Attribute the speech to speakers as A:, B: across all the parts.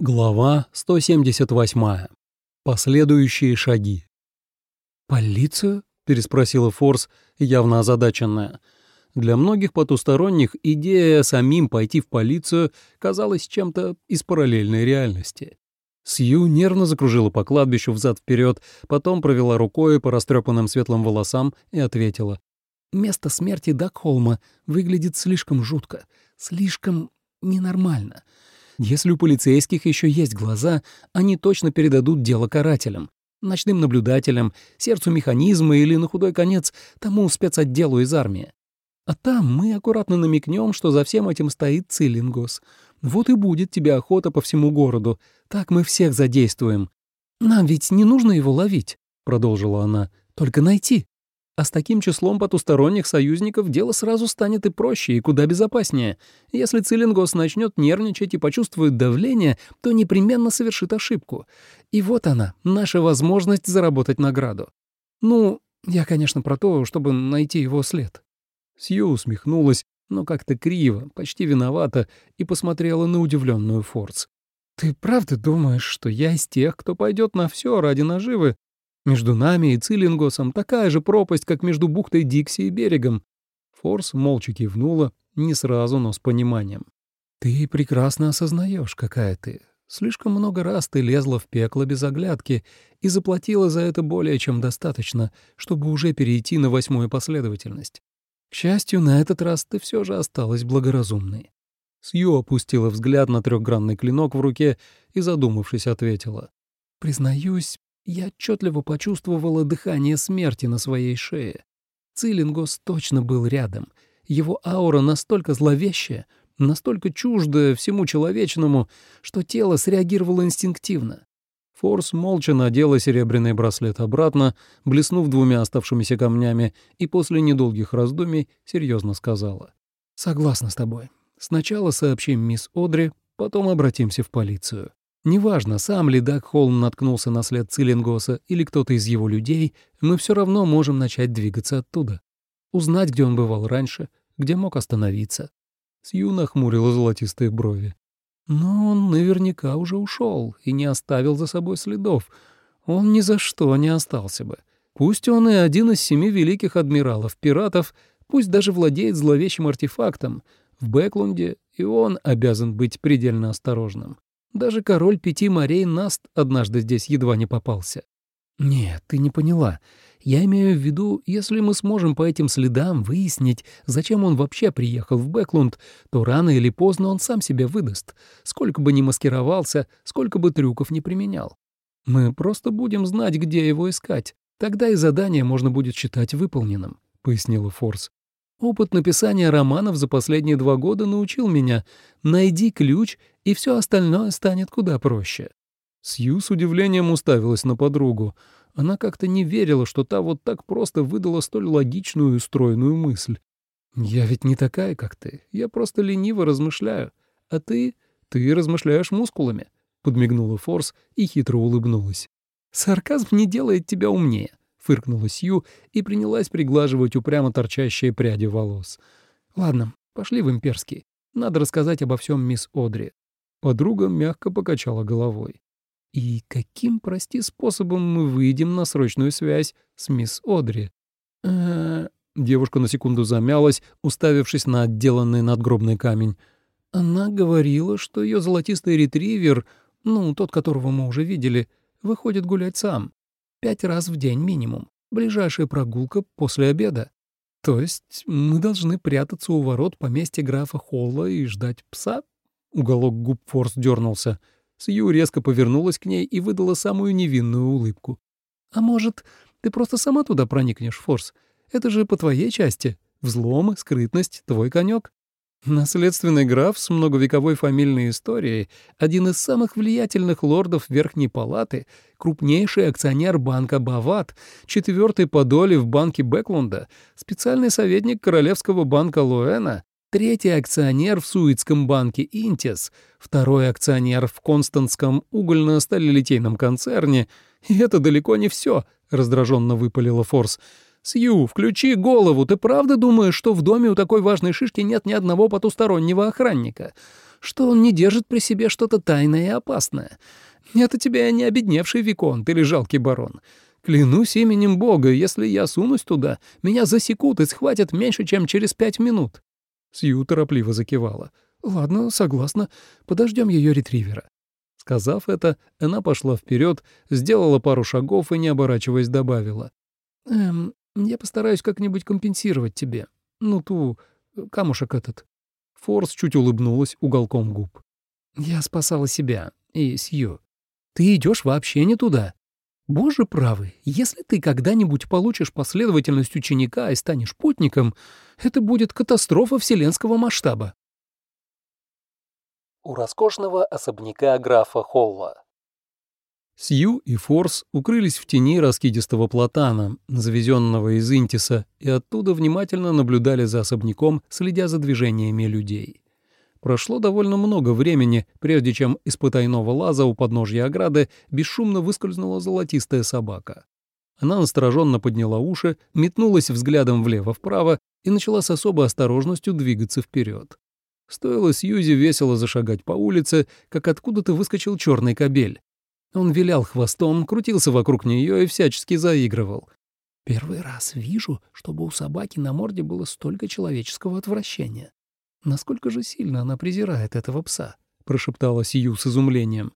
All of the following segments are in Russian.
A: Глава 178. Последующие шаги. «Полицию?» — переспросила Форс, явно озадаченная. Для многих потусторонних идея самим пойти в полицию казалась чем-то из параллельной реальности. Сью нервно закружила по кладбищу взад-вперед, потом провела рукой по растрепанным светлым волосам и ответила. «Место смерти Дакхолма выглядит слишком жутко, слишком ненормально». Если у полицейских еще есть глаза, они точно передадут дело карателям, ночным наблюдателям, сердцу механизма или, на худой конец, тому спецотделу из армии. А там мы аккуратно намекнем, что за всем этим стоит Цилингос. Вот и будет тебе охота по всему городу. Так мы всех задействуем. Нам ведь не нужно его ловить, — продолжила она, — только найти. А с таким числом потусторонних союзников дело сразу станет и проще, и куда безопаснее. Если Цилингос начнет нервничать и почувствует давление, то непременно совершит ошибку. И вот она, наша возможность заработать награду. Ну, я, конечно, про то, чтобы найти его след. Сью усмехнулась, но как-то криво, почти виновата, и посмотрела на удивленную Фордс. «Ты правда думаешь, что я из тех, кто пойдет на все ради наживы, между нами и Цилингосом такая же пропасть, как между бухтой Дикси и берегом. Форс молча кивнула, не сразу, но с пониманием. «Ты прекрасно осознаешь, какая ты. Слишком много раз ты лезла в пекло без оглядки и заплатила за это более чем достаточно, чтобы уже перейти на восьмую последовательность. К счастью, на этот раз ты все же осталась благоразумной». Сью опустила взгляд на трехгранный клинок в руке и, задумавшись, ответила. «Признаюсь, я отчетливо почувствовала дыхание смерти на своей шее. Цилингос точно был рядом. Его аура настолько зловещая, настолько чуждая всему человечному, что тело среагировало инстинктивно. Форс молча надела серебряный браслет обратно, блеснув двумя оставшимися камнями, и после недолгих раздумий серьезно сказала. «Согласна с тобой. Сначала сообщим мисс Одри, потом обратимся в полицию. Неважно, сам ли Даг Холм наткнулся на след Цилингоса или кто-то из его людей, мы все равно можем начать двигаться оттуда. Узнать, где он бывал раньше, где мог остановиться. Сью нахмурила золотистые брови. Но он наверняка уже ушел и не оставил за собой следов. Он ни за что не остался бы. Пусть он и один из семи великих адмиралов пиратов, пусть даже владеет зловещим артефактом, в Бэклунде и он обязан быть предельно осторожным. Даже король пяти морей Наст однажды здесь едва не попался. Нет, ты не поняла. Я имею в виду, если мы сможем по этим следам выяснить, зачем он вообще приехал в Бэклунд, то рано или поздно он сам себя выдаст, сколько бы ни маскировался, сколько бы трюков не применял. Мы просто будем знать, где его искать. Тогда и задание можно будет считать выполненным», — пояснила Форс. Опыт написания романов за последние два года научил меня. Найди ключ, и все остальное станет куда проще. Сью с удивлением уставилась на подругу. Она как-то не верила, что та вот так просто выдала столь логичную и стройную мысль. «Я ведь не такая, как ты. Я просто лениво размышляю. А ты... ты размышляешь мускулами», — подмигнула Форс и хитро улыбнулась. «Сарказм не делает тебя умнее фыркнула Сью и принялась приглаживать упрямо торчащие пряди волос. «Ладно, пошли в имперский. Надо рассказать обо всем мисс Одри». Подруга мягко покачала головой. «И каким, прости, способом мы выйдем на срочную связь с мисс Одри?» э Девушка на секунду замялась, уставившись на отделанный надгробный камень. Она говорила, что ее золотистый ретривер, ну, тот, которого мы уже видели, выходит гулять сам. Пять раз в день минимум. Ближайшая прогулка после обеда. То есть мы должны прятаться у ворот поместья графа Холла и ждать пса? Уголок губ Форс дернулся. Сью резко повернулась к ней и выдала самую невинную улыбку. «А может, ты просто сама туда проникнешь, Форс? Это же по твоей части. Взлом, скрытность — твой конек. Наследственный граф с многовековой фамильной историей, один из самых влиятельных лордов Верхней Палаты, крупнейший акционер банка Бават, четвертый по доле в банке Бэклунда, специальный советник Королевского банка Луэна, третий акционер в Суицком банке Интис, второй акционер в Константском угольно-сталелитейном концерне. И это далеко не все, раздраженно выпалила Форс. «Сью, включи голову. Ты правда думаешь, что в доме у такой важной шишки нет ни одного потустороннего охранника? что он не держит при себе что-то тайное и опасное. Это тебя не обедневший виконт или жалкий барон. Клянусь именем Бога, если я сунусь туда, меня засекут и схватят меньше, чем через пять минут». Сью торопливо закивала. «Ладно, согласна. Подождем ее ретривера». Сказав это, она пошла вперед, сделала пару шагов и, не оборачиваясь, добавила. «Эм, я постараюсь как-нибудь компенсировать тебе. Ну, ту... камушек этот». Форс чуть улыбнулась уголком губ. «Я спасала себя и Сью. Ты идешь вообще не туда. Боже правый, если ты когда-нибудь получишь последовательность ученика и станешь путником, это будет катастрофа вселенского масштаба.
B: У роскошного особняка графа Холла.
A: Сью и Форс укрылись в тени раскидистого платана, завезенного из Интиса, и оттуда внимательно наблюдали за особняком, следя за движениями людей. Прошло довольно много времени, прежде чем из потайного лаза у подножья ограды бесшумно выскользнула золотистая собака. Она настороженно подняла уши, метнулась взглядом влево-вправо и начала с особой осторожностью двигаться вперед. Стоило Сьюзи весело зашагать по улице, как откуда-то выскочил черный кобель. Он вилял хвостом, крутился вокруг нее и всячески заигрывал. «Первый раз вижу, чтобы у собаки на морде было столько человеческого отвращения. Насколько же сильно она презирает этого пса?» — прошептала Сью с изумлением.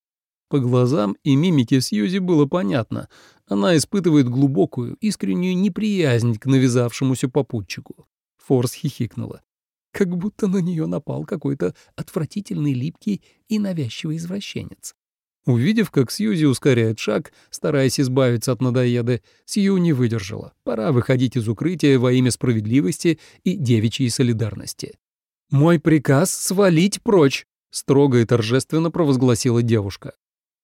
A: По глазам и мимике Сьюзи было понятно. Она испытывает глубокую, искреннюю неприязнь к навязавшемуся попутчику. Форс хихикнула. Как будто на нее напал какой-то отвратительный, липкий и навязчивый извращенец. Увидев, как Сьюзи ускоряет шаг, стараясь избавиться от надоеды, Сью не выдержала. Пора выходить из укрытия во имя справедливости и девичьей солидарности. «Мой приказ — свалить прочь!» — строго и торжественно провозгласила девушка.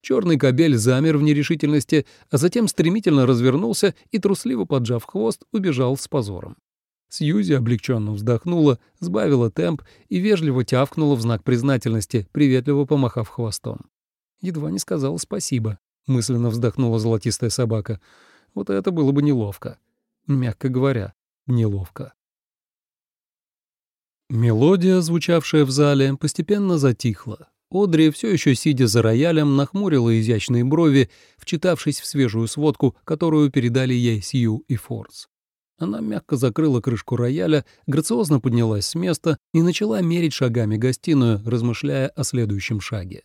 A: Черный кобель замер в нерешительности, а затем стремительно развернулся и, трусливо поджав хвост, убежал с позором. Сьюзи облегченно вздохнула, сбавила темп и вежливо тявкнула в знак признательности, приветливо помахав хвостом. Едва не сказала спасибо, мысленно вздохнула золотистая собака. Вот это было бы неловко. Мягко говоря, неловко. Мелодия, звучавшая в зале, постепенно затихла. Одри, все еще сидя за роялем, нахмурила изящные брови, вчитавшись в свежую сводку, которую передали ей Сью и Форс. Она мягко закрыла крышку рояля, грациозно поднялась с места и начала мерить шагами гостиную, размышляя о следующем шаге.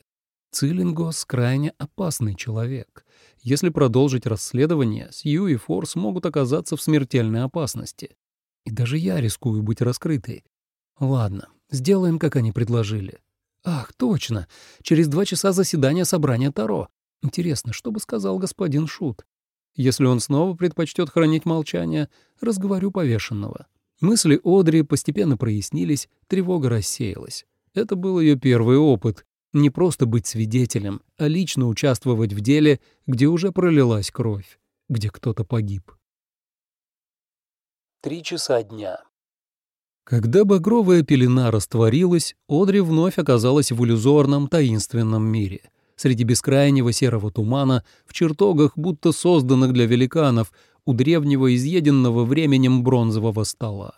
A: Цилингос — крайне опасный человек. Если продолжить расследование, Сью и Форс могут оказаться в смертельной опасности. И даже я рискую быть раскрытой. Ладно, сделаем, как они предложили. Ах, точно, через два часа заседания собрания Таро. Интересно, что бы сказал господин Шут? Если он снова предпочтет хранить молчание, разговорю повешенного. Мысли Одри постепенно прояснились, тревога рассеялась. Это был ее первый опыт. Не просто быть свидетелем, а лично участвовать в деле, где уже пролилась кровь, где кто-то погиб.
B: Три часа дня.
A: Когда багровая пелена растворилась, Одри вновь оказалась в иллюзорном таинственном мире. Среди бескрайнего серого тумана, в чертогах, будто созданных для великанов, у древнего изъеденного временем бронзового стола.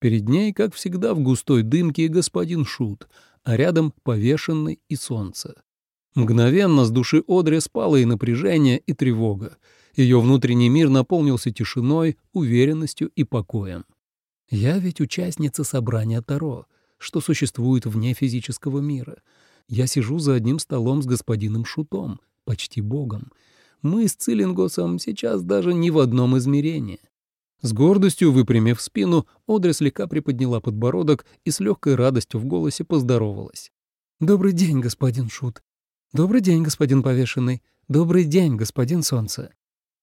A: Перед ней, как всегда, в густой дымке господин Шут, а рядом повешенный и солнце. Мгновенно с души Одри спало и напряжение, и тревога. Ее внутренний мир наполнился тишиной, уверенностью и покоем. Я ведь участница собрания Таро, что существует вне физического мира. Я сижу за одним столом с господином Шутом, почти богом. Мы с Цилингосом сейчас даже не в одном измерении. С гордостью выпрямив спину, Одри слегка приподняла подбородок и с легкой радостью в голосе поздоровалась. «Добрый день, господин Шут. Добрый день, господин повешенный. Добрый день, господин Солнце».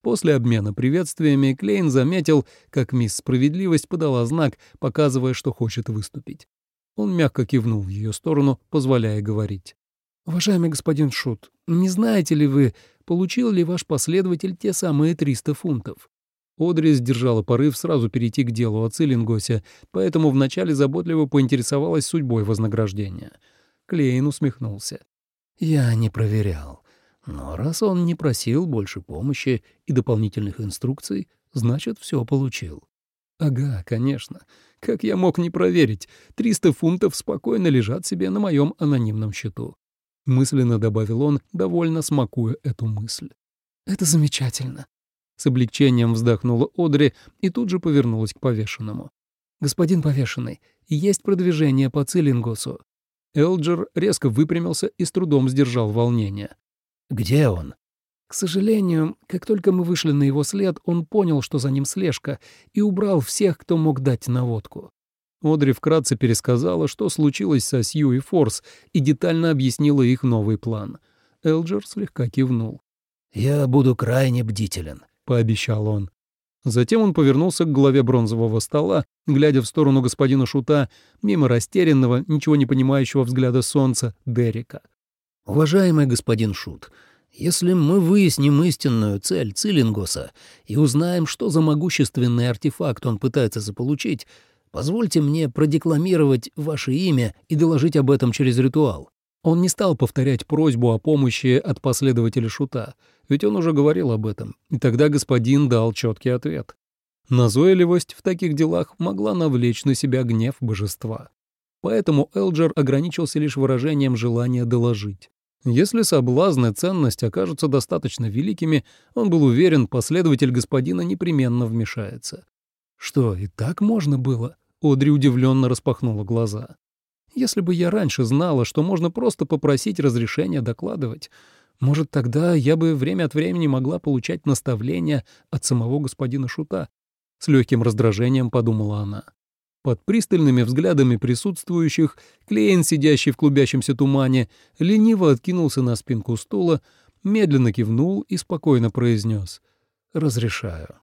A: После обмена приветствиями Клейн заметил, как мисс Справедливость подала знак, показывая, что хочет выступить. Он мягко кивнул в ее сторону, позволяя говорить. «Уважаемый господин Шут, не знаете ли вы, получил ли ваш последователь те самые 300 фунтов?» Одри сдержала порыв сразу перейти к делу о Циллингосе, поэтому вначале заботливо поинтересовалась судьбой вознаграждения. Клейн усмехнулся. «Я не проверял. Но раз он не просил больше помощи и дополнительных инструкций, значит, все получил. Ага, конечно. Как я мог не проверить? 300 фунтов спокойно лежат себе на моем анонимном счету. Мысленно добавил он, довольно смакуя эту мысль. Это замечательно. С облегчением вздохнула Одри и тут же повернулась к повешенному. «Господин повешенный, есть продвижение по Цилингусу». Элджер резко выпрямился и с трудом сдержал волнение.
C: «Где он?»
A: К сожалению, как только мы вышли на его след, он понял, что за ним слежка, и убрал всех, кто мог дать наводку. Одри вкратце пересказала, что случилось со Сью и Форс, и детально объяснила их новый план. Элджер слегка кивнул.
C: «Я буду крайне бдителен», —
A: пообещал он. Затем он повернулся к главе бронзового стола, глядя в сторону господина Шута, мимо растерянного, ничего не понимающего взгляда солнца, Дерека.
C: «Уважаемый господин Шут, если мы выясним истинную цель Цилингоса и узнаем, что за могущественный артефакт он пытается заполучить, позвольте мне продекламировать ваше имя и доложить об этом через ритуал».
A: Он не стал повторять просьбу о помощи от последователя Шута, ведь он уже говорил об этом, и тогда господин дал четкий ответ. Назойливость в таких делах могла навлечь на себя гнев божества. Поэтому Элджер ограничился лишь выражением желания доложить. Если соблазн и ценность окажутся достаточно великими, он был уверен, последователь господина непременно вмешается. Что, и так можно было? Одри удивленно распахнула глаза. Если бы я раньше знала, что можно просто попросить разрешения докладывать, может, тогда я бы время от времени могла получать наставления от самого господина Шута. С легким раздражением подумала она. Под пристальными взглядами присутствующих Клейн, сидящий в клубящемся тумане, лениво откинулся на спинку стула, медленно кивнул и спокойно произнес «Разрешаю».